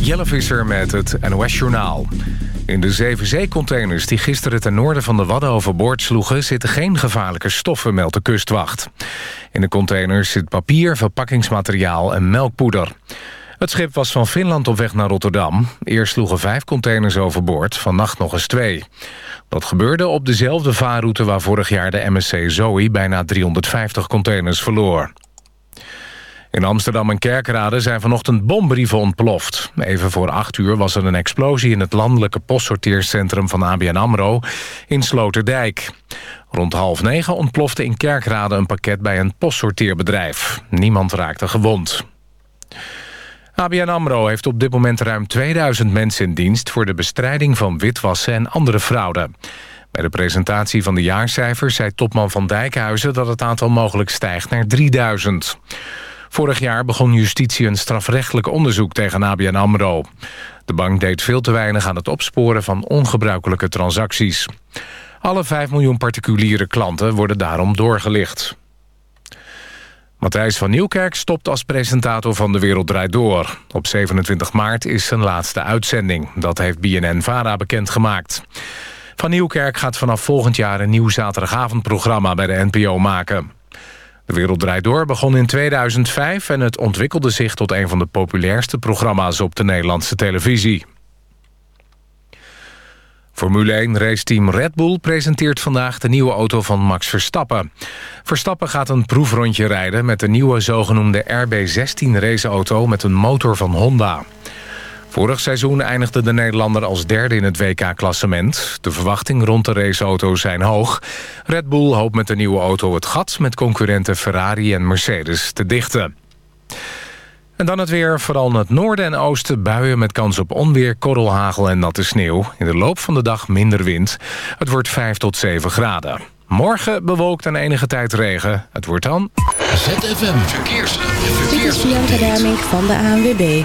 Jelle Visser met het NOS-journaal. In de zeven zeecontainers die gisteren ten noorden van de Wadden overboord sloegen... zitten geen gevaarlijke stoffen, meldt de kustwacht. In de containers zit papier, verpakkingsmateriaal en melkpoeder. Het schip was van Finland op weg naar Rotterdam. Eerst sloegen vijf containers overboord, vannacht nog eens twee. Dat gebeurde op dezelfde vaarroute waar vorig jaar de MSC Zoe... bijna 350 containers verloor. In Amsterdam en Kerkrade zijn vanochtend bombrieven ontploft. Even voor acht uur was er een explosie in het landelijke postsorteercentrum van ABN AMRO in Sloterdijk. Rond half negen ontplofte in Kerkrade een pakket bij een postsorteerbedrijf. Niemand raakte gewond. ABN AMRO heeft op dit moment ruim 2000 mensen in dienst... voor de bestrijding van witwassen en andere fraude. Bij de presentatie van de jaarcijfers zei topman van Dijkhuizen... dat het aantal mogelijk stijgt naar 3000. Vorig jaar begon justitie een strafrechtelijk onderzoek tegen ABN AMRO. De bank deed veel te weinig aan het opsporen van ongebruikelijke transacties. Alle 5 miljoen particuliere klanten worden daarom doorgelicht. Matthijs van Nieuwkerk stopt als presentator van De Wereld Draait Door. Op 27 maart is zijn laatste uitzending. Dat heeft BNN-VARA bekendgemaakt. Van Nieuwkerk gaat vanaf volgend jaar een nieuw zaterdagavondprogramma bij de NPO maken. De Wereld Draait Door begon in 2005 en het ontwikkelde zich tot een van de populairste programma's op de Nederlandse televisie. Formule 1 raceteam Red Bull presenteert vandaag de nieuwe auto van Max Verstappen. Verstappen gaat een proefrondje rijden met de nieuwe zogenoemde RB16 raceauto met een motor van Honda. Vorig seizoen eindigde de Nederlander als derde in het WK-klassement. De verwachtingen rond de raceauto's zijn hoog. Red Bull hoopt met de nieuwe auto het gat met concurrenten Ferrari en Mercedes te dichten. En dan het weer, vooral in het noorden en oosten buien met kans op onweer, korrelhagel en natte sneeuw. In de loop van de dag minder wind. Het wordt 5 tot 7 graden. Morgen bewolkt en enige tijd regen. Het wordt dan... ZFM Verkeers. Dit is Bianca Damink van de ANWB.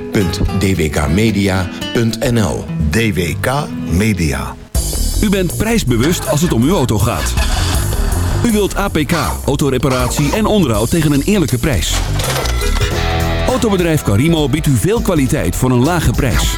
www.dwkmedia.nl DWK Media. U bent prijsbewust als het om uw auto gaat. U wilt APK, autoreparatie en onderhoud tegen een eerlijke prijs. Autobedrijf Carimo biedt u veel kwaliteit voor een lage prijs.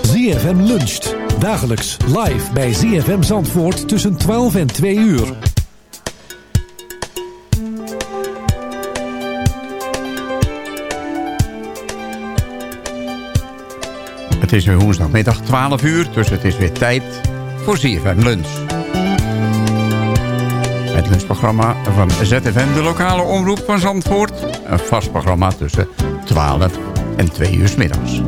ZFM luncht. Dagelijks live bij ZFM Zandvoort tussen 12 en 2 uur. Het is weer woensdagmiddag 12 uur, dus het is weer tijd voor ZFM Lunch. Het lunchprogramma van ZFM, de lokale omroep van Zandvoort. Een vast programma tussen 12 en 2 uur middags.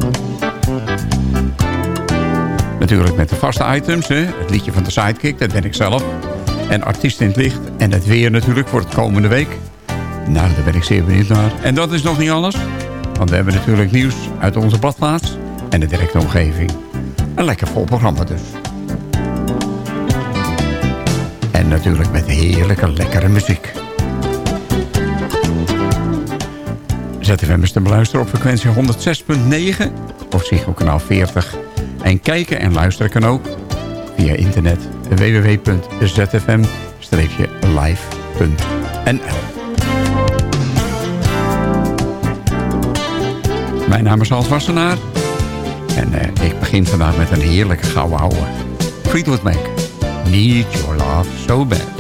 Natuurlijk met de vaste items. Hè? Het liedje van de Sidekick, dat ben ik zelf. En artiest in het licht. En het weer natuurlijk voor het komende week. Nou, daar ben ik zeer benieuwd naar. En dat is nog niet alles. Want we hebben natuurlijk nieuws uit onze badplaats. En de directe omgeving. Een lekker vol programma dus. En natuurlijk met heerlijke, lekkere muziek. ZFM is te beluisteren op frequentie 106.9 of Ziggo kanaal 40. En kijken en luisteren kan ook via internet www.zfm-live.nl Mijn naam is Hans Wassenaar. En eh, ik begin vandaag met een heerlijke gouden ouwe. Fleetwood Mac. Need your love so bad.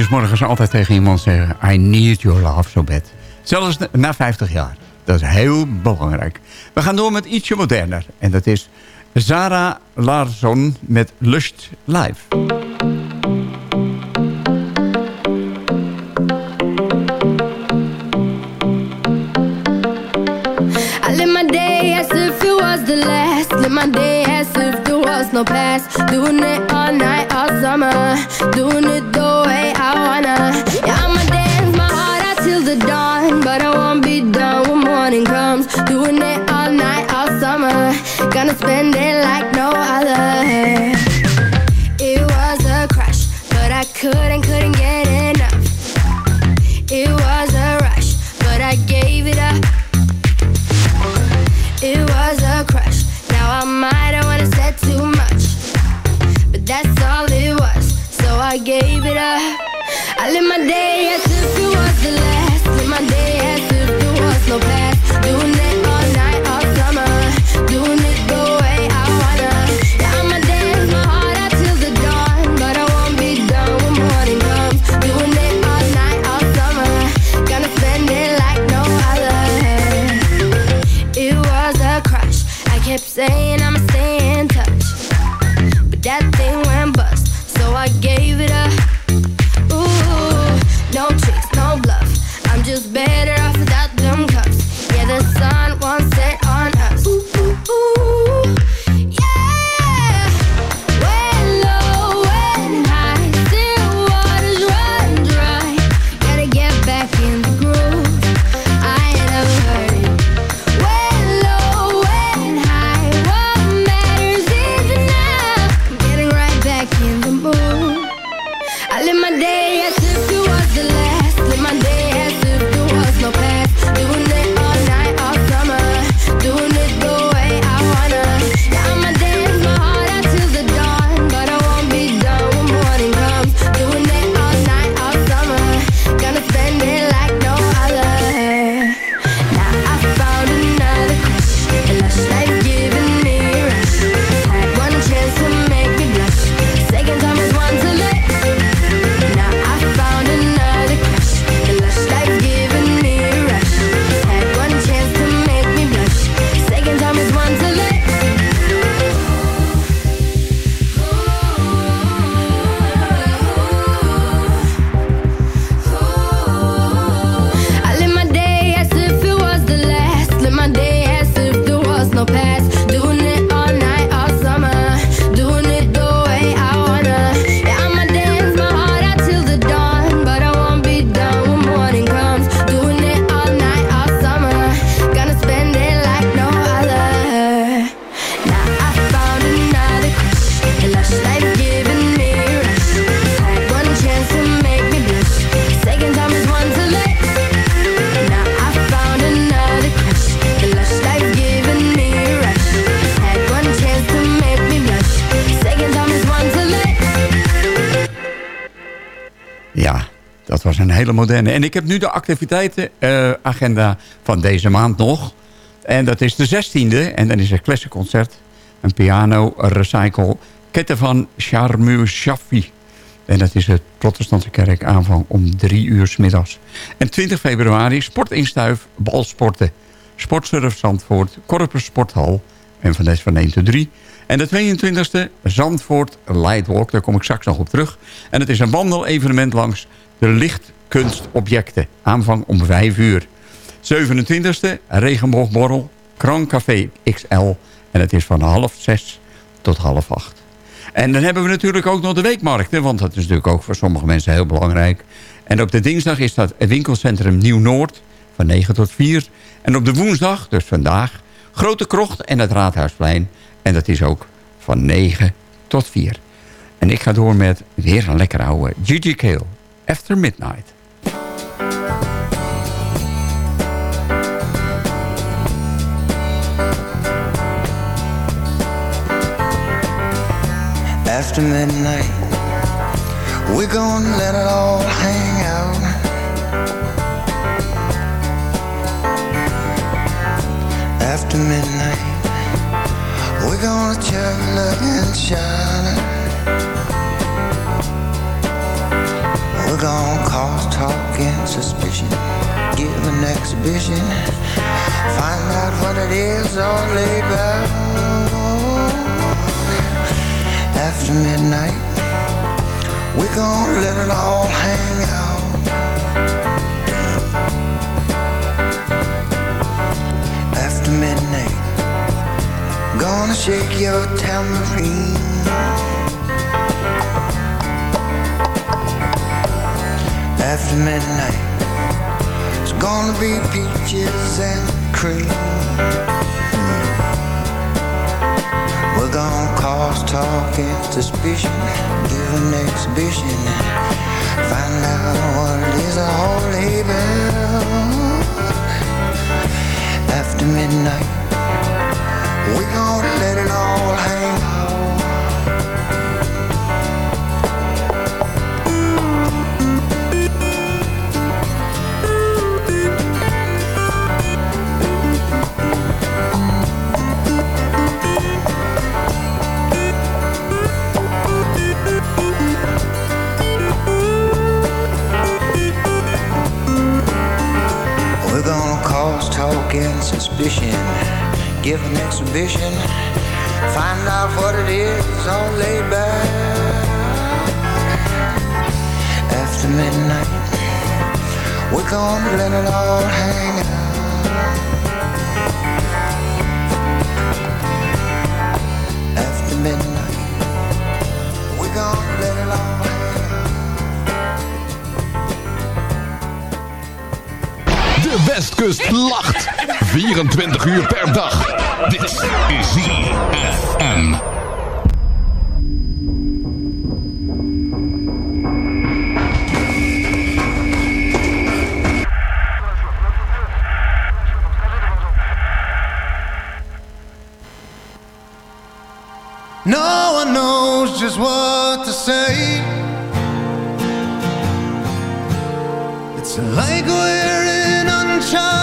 Ja, dat moet je 's morgens altijd tegen iemand zeggen. I need your love so bad. Zelfs na 50 jaar. Dat is heel belangrijk. We gaan door met ietsje moderner. En dat is Zara Larsson met Lust Live. it my day as if there was no past. Doing it all night, all summer. Doing it the Gonna spend it like no other. It was a crush, but I couldn't, couldn't get enough. It was a rush, but I gave it up. It was a crush. Now I might have wanna said too much, but that's all it was. So I gave it up. I live my day Ja, dat was een hele moderne. En ik heb nu de activiteitenagenda van deze maand nog. En dat is de 16e. En dan is er klassenconcert. Een piano recycle. Ketten van Charmu Shaffi. En dat is het protestantse kerk aanvang om drie uur 's middags. En 20 februari sportinstuif, balsporten. Sportsurf Zandvoort, Korpers Sporthal. En van deze van 1 tot 3. En de 22e Zandvoort Lightwalk, daar kom ik straks nog op terug. En het is een wandelevenement langs de lichtkunstobjecten. Aanvang om 5 uur. 27e Regenboogborrel, Krancafé XL. En het is van half 6 tot half 8. En dan hebben we natuurlijk ook nog de weekmarkten. Want dat is natuurlijk ook voor sommige mensen heel belangrijk. En op de dinsdag is dat het winkelcentrum Nieuw-Noord van 9 tot 4. En op de woensdag, dus vandaag, Grote Krocht en het Raadhuisplein. En dat is ook van 9 tot 4. En ik ga door met weer een lekker oude Gigi Kale. After Midnight. After midnight, we're gonna let it all hang out. After midnight, we're gonna chug, look, and shine. We're gonna cause talk and suspicion, give an exhibition, find out what it is all about. After midnight, we're gonna let it all hang out. After midnight, Gonna shake your tambourine. After midnight, it's gonna be peaches and cream. We're gonna cause talk and suspicion, give an exhibition, find out what is a holy bell. After midnight, we gonna let it all hang. We're gonna cause talk and suspicion, give an exhibition, find out what it is laid back. After midnight, we're gonna let it all hang out. After midnight, we're gonna let it all hang out. De Westkust lacht. 24 uur per dag. Dit is ZFM. No one knows just what to say. It's like we're in uncharted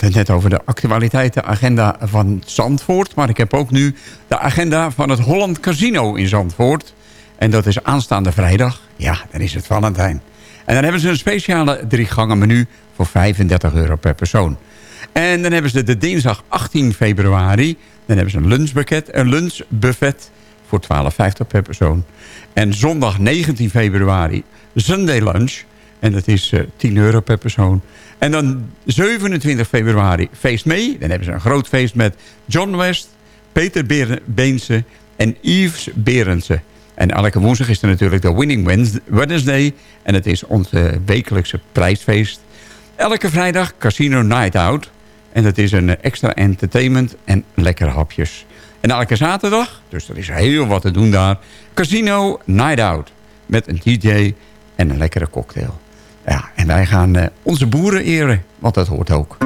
net over de actualiteitenagenda van Zandvoort. Maar ik heb ook nu de agenda van het Holland Casino in Zandvoort. En dat is aanstaande vrijdag. Ja, dan is het Valentijn. En dan hebben ze een speciale drie gangen menu voor 35 euro per persoon. En dan hebben ze de dinsdag 18 februari. Dan hebben ze een lunchbuffet, een lunchbuffet voor 12,50 per persoon. En zondag 19 februari Sunday lunch. En dat is eh, 10 euro per persoon. En dan 27 februari feest mee. Dan hebben ze een groot feest met John West, Peter Beense en Yves Berendsen. En elke woensdag is er natuurlijk de Winning Wednes- Wednesday. En het is onze wekelijkse prijsfeest. Elke vrijdag Casino Night Out. En dat is een eh, extra entertainment en lekkere hapjes. En elke zaterdag, dus er is heel wat te doen daar... Casino Night Out. Met een DJ en een lekkere cocktail. Ja, en wij gaan eh, onze boeren eren, want dat hoort ook.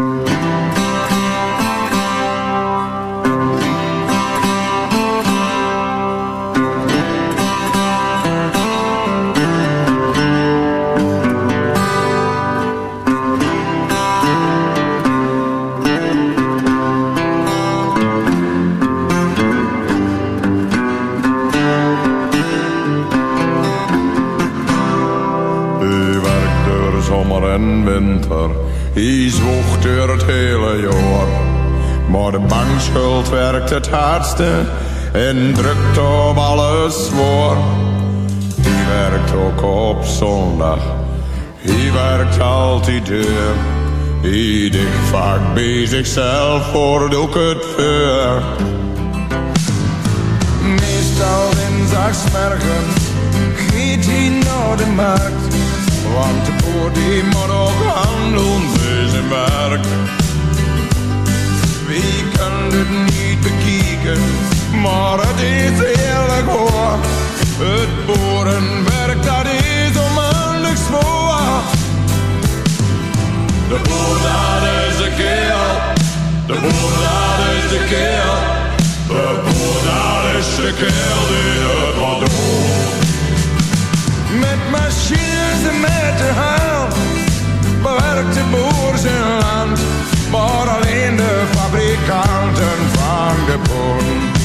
Hij zwoegt door het hele jaar. Maar de bankschuld werkt het hardste en drukt op alles zwaar. Hij werkt ook op zondag, hij werkt altijd deur. Dicht vaak bij zichzelf voor ook het vuur. Meestal dinsdagsmorgens gaat hij naar de markt. Want de boer die moet ook handelen voor zijn werk. Wie kan het niet bekijken, maar het is eerlijk hoor. Het boerenwerk dat is onmiddellijk zwaar. De boer dat is de keel, de boer dat is de keel. De boer dat is de keel die het wat doet. Met machines en met de hand bewerkt de boer zijn land. Maar alleen de fabrikanten van de.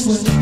swim.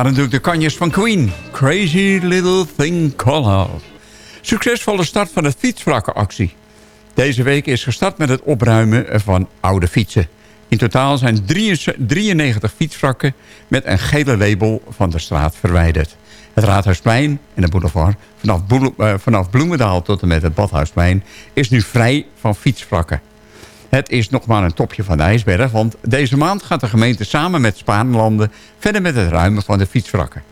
Waren natuurlijk de kanjes van Queen. Crazy Little Thing Called. Succesvolle start van de fietswrakkenactie. Deze week is gestart met het opruimen van oude fietsen. In totaal zijn 93 fietswrakken met een gele label van de straat verwijderd. Het Raadhuisplein en de boulevard vanaf, eh, Bloemendaal tot en met het Badhuisplein... is nu vrij van fietswrakken. Het is nog maar een topje van de ijsberg... want deze maand gaat de gemeente samen met Spaanlanden... verder met het ruimen van de fietswrakken.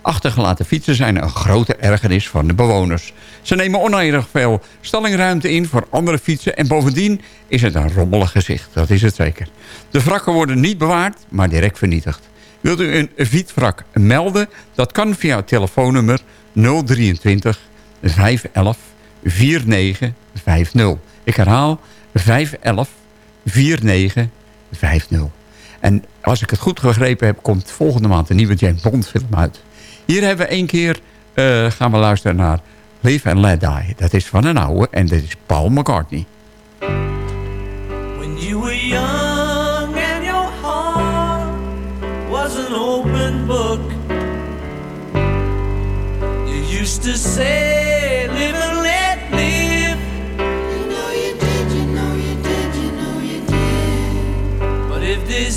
Achtergelaten fietsen zijn een grote ergernis van de bewoners. Ze nemen oneindig veel stallingruimte in voor andere fietsen... en bovendien is het een rommelig gezicht, dat is het zeker. De wrakken worden niet bewaard, maar direct vernietigd. Wilt u een fietswrak melden? Dat kan via het telefoonnummer 023 511 4950. Ik herhaal 511 4950. En als ik het goed begrepen heb, komt volgende maand een nieuwe James Bond film uit. Hier hebben we één keer, eh, gaan we luisteren naar Live and Let Die. Dat is van een oude en dat is Paul McCartney. When you were young and your heart was an open book, you used to say,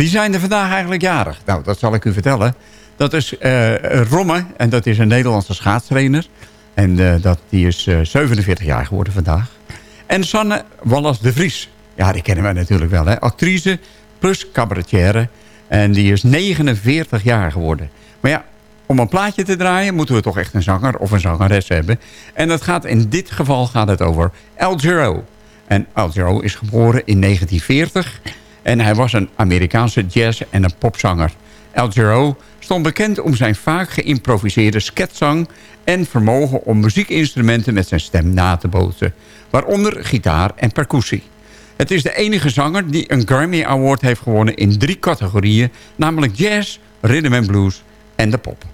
Wie zijn er vandaag eigenlijk jarig? Nou, dat zal ik u vertellen. Dat is eh, Romme, en dat is een Nederlandse schaatstrainer. En eh, dat, die is eh, 47 jaar geworden vandaag. En Sanne Wallis de Vries. Ja, die kennen wij natuurlijk wel, hè. Actrice plus cabaretière. En die is 49 jaar geworden. Maar ja, om een plaatje te draaien moeten we toch echt een zanger of een zangeres hebben. En dat gaat, in dit geval gaat het over El. En Giro is geboren in 1940. En hij was een Amerikaanse jazz- en een popzanger. El Giro stond bekend om zijn vaak geïmproviseerde sketszang... en vermogen om muziekinstrumenten met zijn stem na te bootsen. Waaronder gitaar en percussie. Het is de enige zanger die een Grammy Award heeft gewonnen in drie categorieën... namelijk jazz, rhythm and blues en de pop.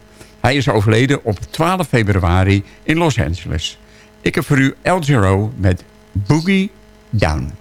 Hij is overleden op 12 februari in Los Angeles. Ik heb voor u El Giro met Boogie Down.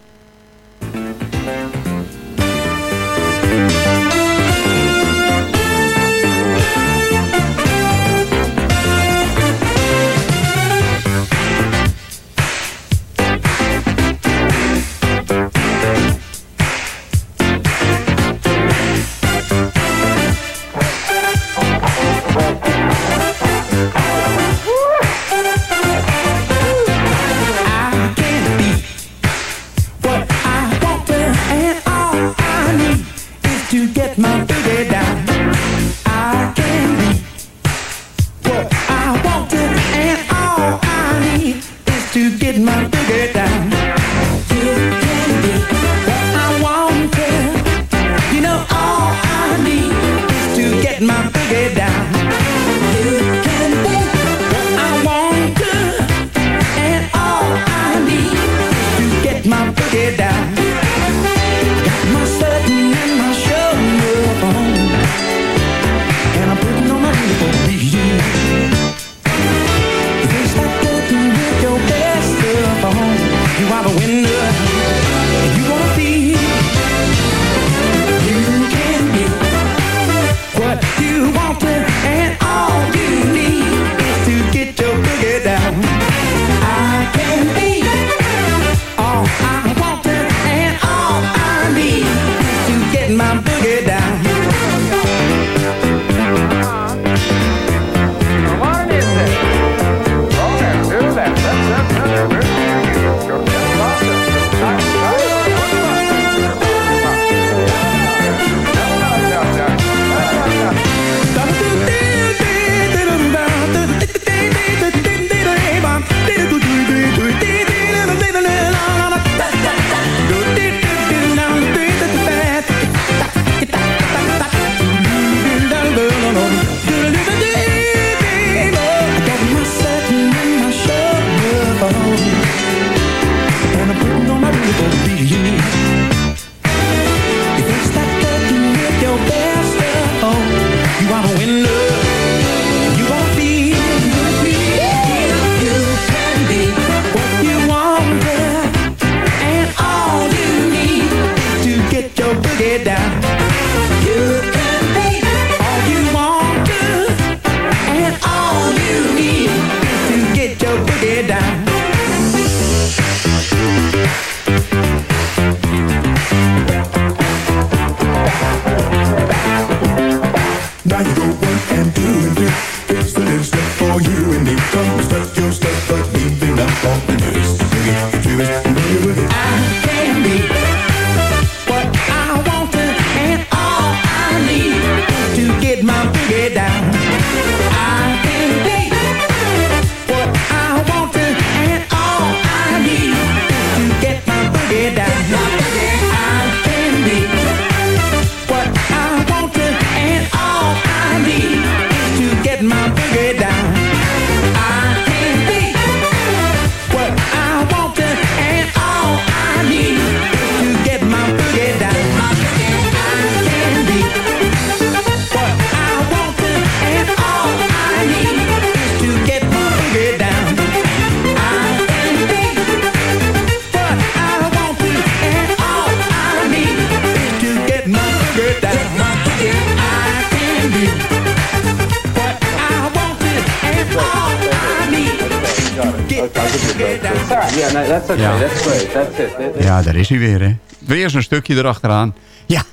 Ja.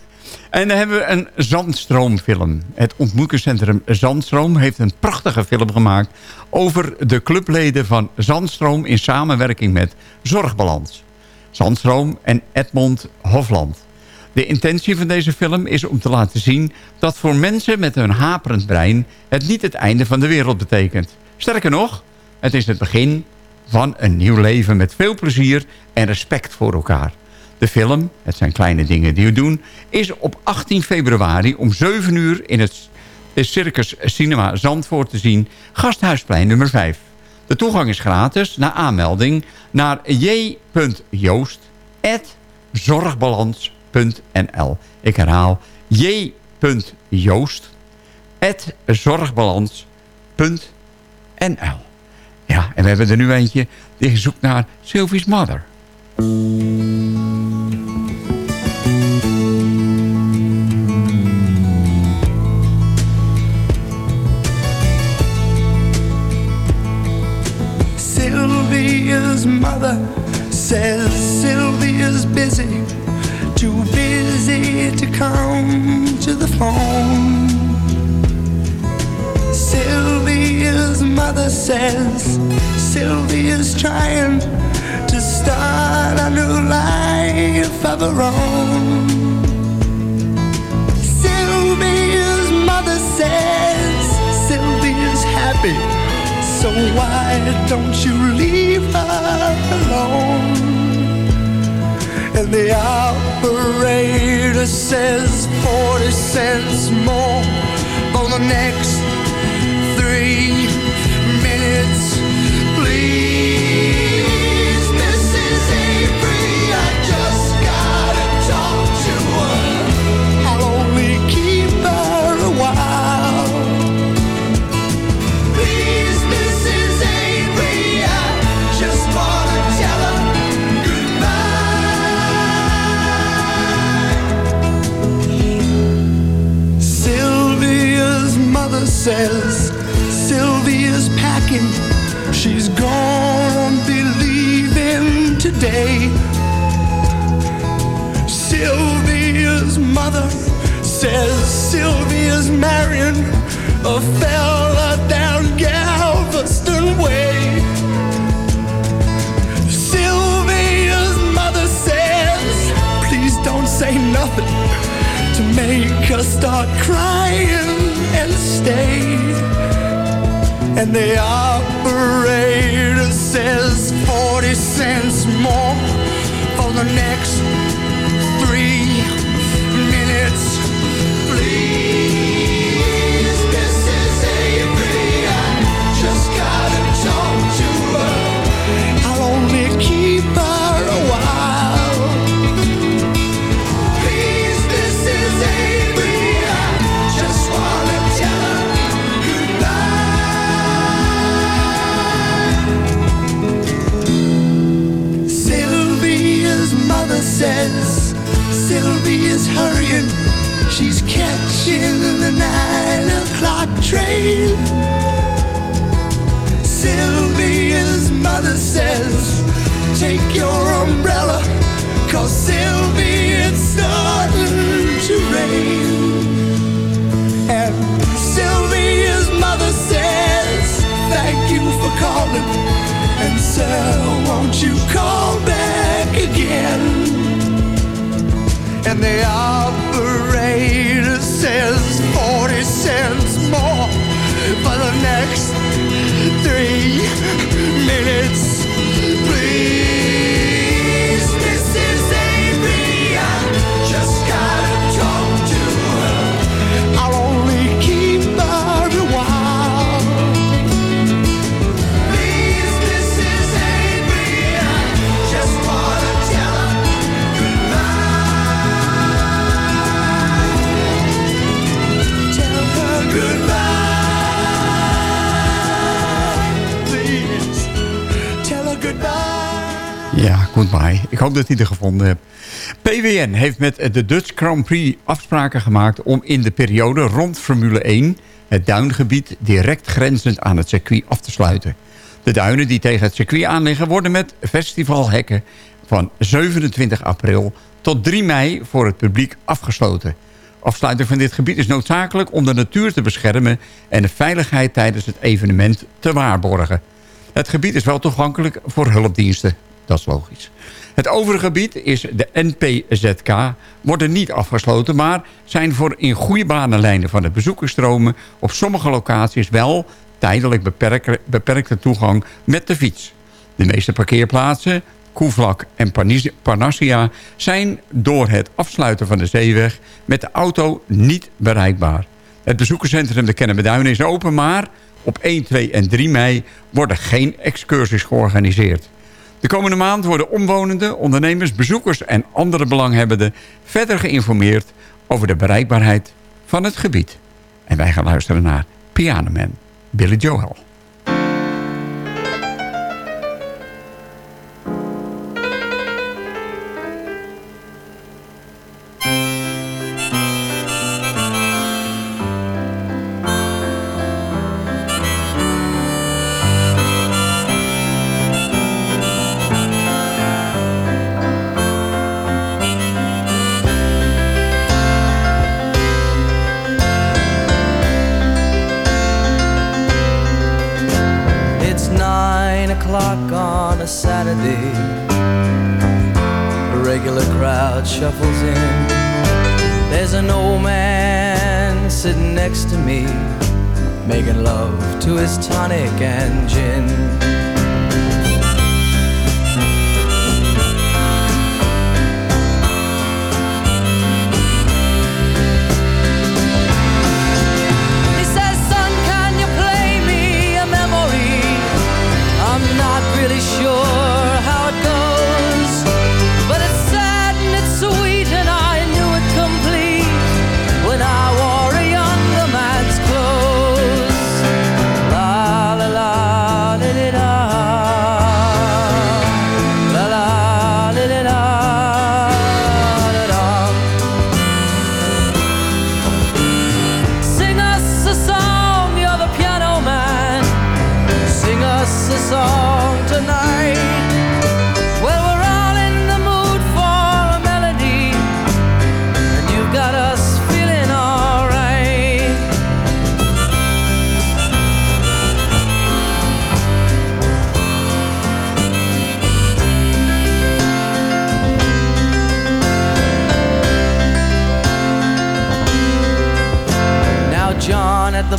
En dan hebben we een Zandstroomfilm. Het ontmoetingscentrum Zandstroom heeft een prachtige film gemaakt... over de clubleden van Zandstroom in samenwerking met Zorgbalans. Zandstroom en Edmond Hofland. De intentie van deze film is om te laten zien... dat voor mensen met een haperend brein... het niet het einde van de wereld betekent. Sterker nog, het is het begin van een nieuw leven... met veel plezier en respect voor elkaar. De film, het zijn kleine dingen die we doen... is op 18 februari om 7 uur in het Circus Cinema Zandvoort te zien... Gasthuisplein nummer 5. De toegang is gratis na aanmelding naar j.joost.zorgbalans.nl Ik herhaal j.joost.zorgbalans.nl Ja, en we hebben er nu eentje die zoekt naar Sylvie's Mother. Says Sylvia's trying to start a new life of her own. Sylvia's mother says Sylvia's happy. So why don't you leave her alone? And the operator says 40 cents more for the next won't you call back again? And the operator says 40 cents more for the next three minutes. Ja, goodbye. Ik hoop dat hij er gevonden hebt. PWN heeft met de Dutch Grand Prix afspraken gemaakt... om in de periode rond Formule 1 het duingebied direct grenzend aan het circuit af te sluiten. De duinen die tegen het circuit aanliggen worden met festivalhekken van 27 april tot 3 mei voor het publiek afgesloten. Afsluiting van dit gebied is noodzakelijk om de natuur te beschermen en de veiligheid tijdens het evenement te waarborgen. Het gebied is wel toegankelijk voor hulpdiensten. Dat is logisch. Het overige gebied is de NPZK, worden niet afgesloten... maar zijn voor in goede banen lijnen van de bezoekersstromen... op sommige locaties wel tijdelijk beperkte, toegang met de fiets. De meeste parkeerplaatsen, Koevlak en Parnassia... zijn door het afsluiten van de zeeweg met de auto niet bereikbaar. Het bezoekerscentrum de Kennemerduinen is open... maar op 1, 2 en 3 mei worden geen excursies georganiseerd. De komende maand worden omwonenden, ondernemers, bezoekers en andere belanghebbenden verder geïnformeerd over de bereikbaarheid van het gebied. En wij gaan luisteren naar Pianoman, Billy Joel.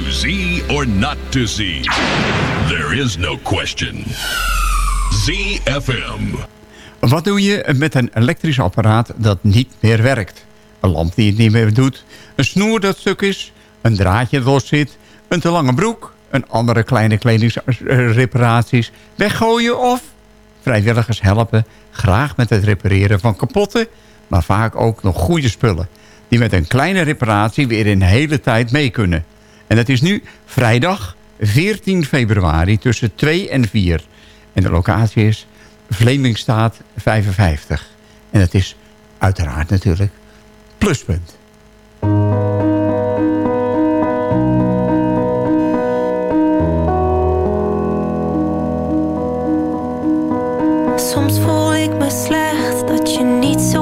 To Z or not to Z? There is no question. ZFM. Wat doe je met een elektrisch apparaat dat niet meer werkt? Een lamp die het niet meer doet, een snoer dat stuk is, een draadje dat los zit, een te lange broek, een andere kleine kledingsreparaties, weggooien of vrijwilligers helpen graag met het repareren van kapotte, maar vaak ook nog goede spullen, die met een kleine reparatie weer een hele tijd mee kunnen. En dat is nu vrijdag 14 februari tussen 2 en 4. En de locatie is Vlemingstaat 55. En dat is uiteraard natuurlijk pluspunt. Soms voel ik me slecht dat je niet zo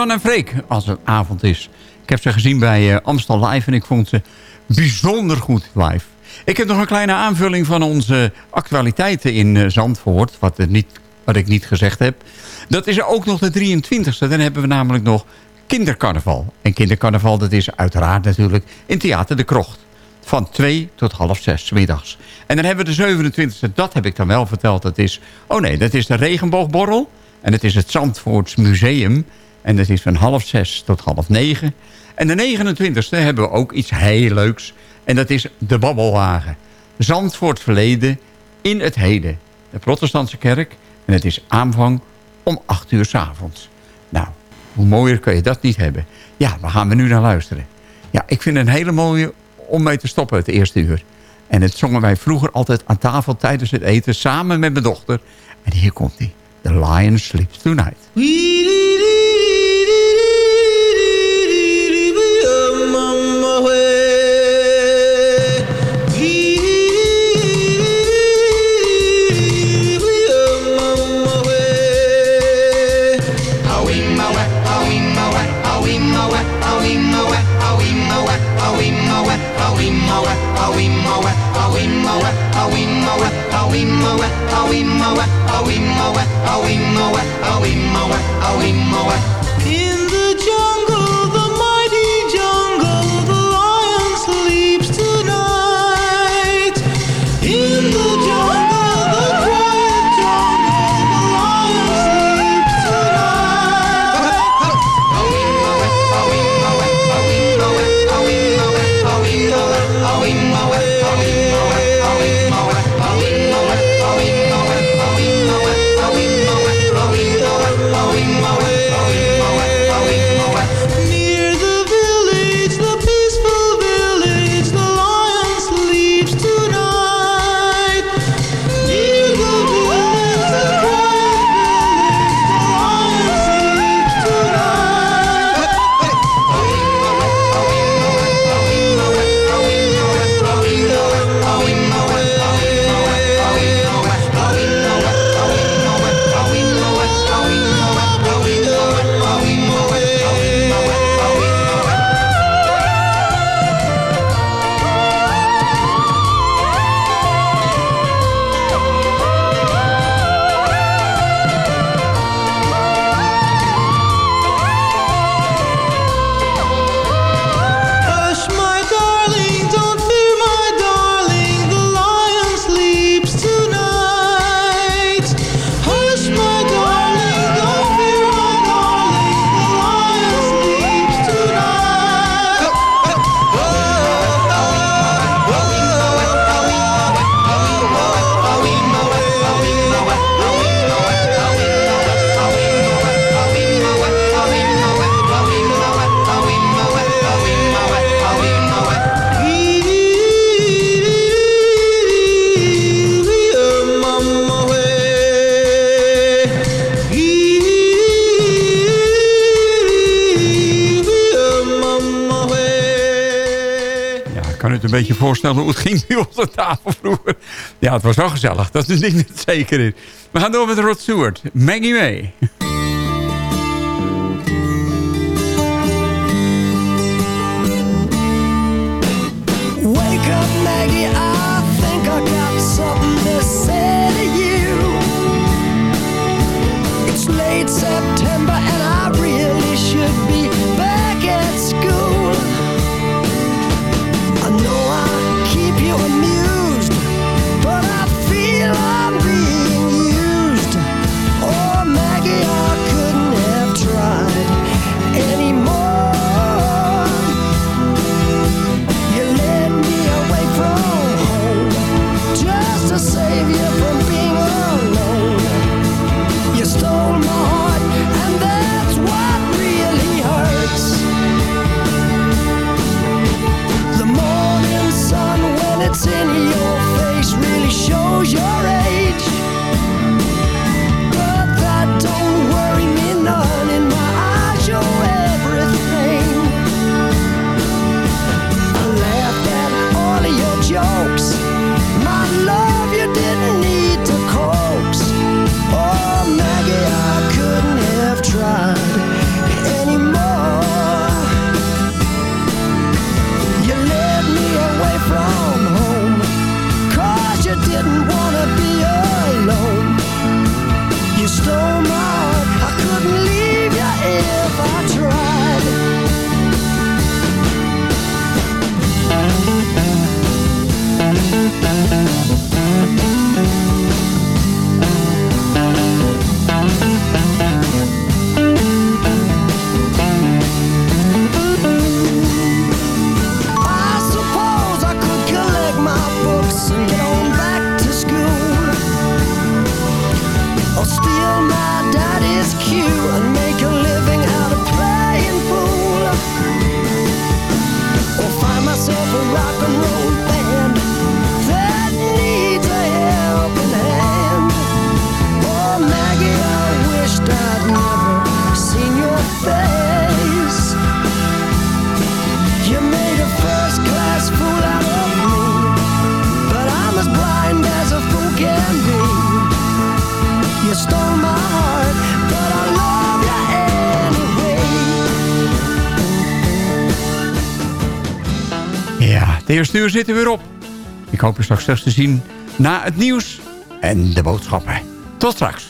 Suzanne en Freek, als het avond is. Ik heb ze gezien bij eh, Amstel Live en ik vond ze bijzonder goed live. Ik heb nog een kleine aanvulling van onze actualiteiten in eh, Zandvoort... Wat, niet, wat ik niet gezegd heb. Dat is ook nog de 23e. Dan hebben we namelijk nog kindercarnaval. En kindercarnaval, dat is uiteraard natuurlijk in Theater de Krocht. Van 2 tot half 6 's middags. En dan hebben we de 27e, dat heb ik dan wel verteld. Dat is, oh nee, dat is de regenboogborrel. En het is het Zandvoorts Museum. En dat is van half 6 tot half 9. En de 29e hebben we ook iets heel leuks. En dat is de Babbelwagen. Zandvoort verleden in het heden. De protestantse kerk. En het is aanvang om 8 uur s avonds. Nou, hoe mooier kun je dat niet hebben. Ja, waar gaan we nu naar luisteren? Ja, ik vind het een hele mooie om mee te stoppen het eerste uur. En het zongen wij vroeger altijd aan tafel tijdens het eten... samen met mijn dochter. En hier komt hij. The Lion Sleeps Tonight. In een beetje voorstellen hoe het ging bij ons aan tafel vroeger. Ja, het was wel gezellig. Dat is dat zeker is. We gaan door met Rod Stewart. Maggie May. Eerste uur zit er weer op. Ik hoop je straks terug te zien na het nieuws en de boodschappen. Tot straks.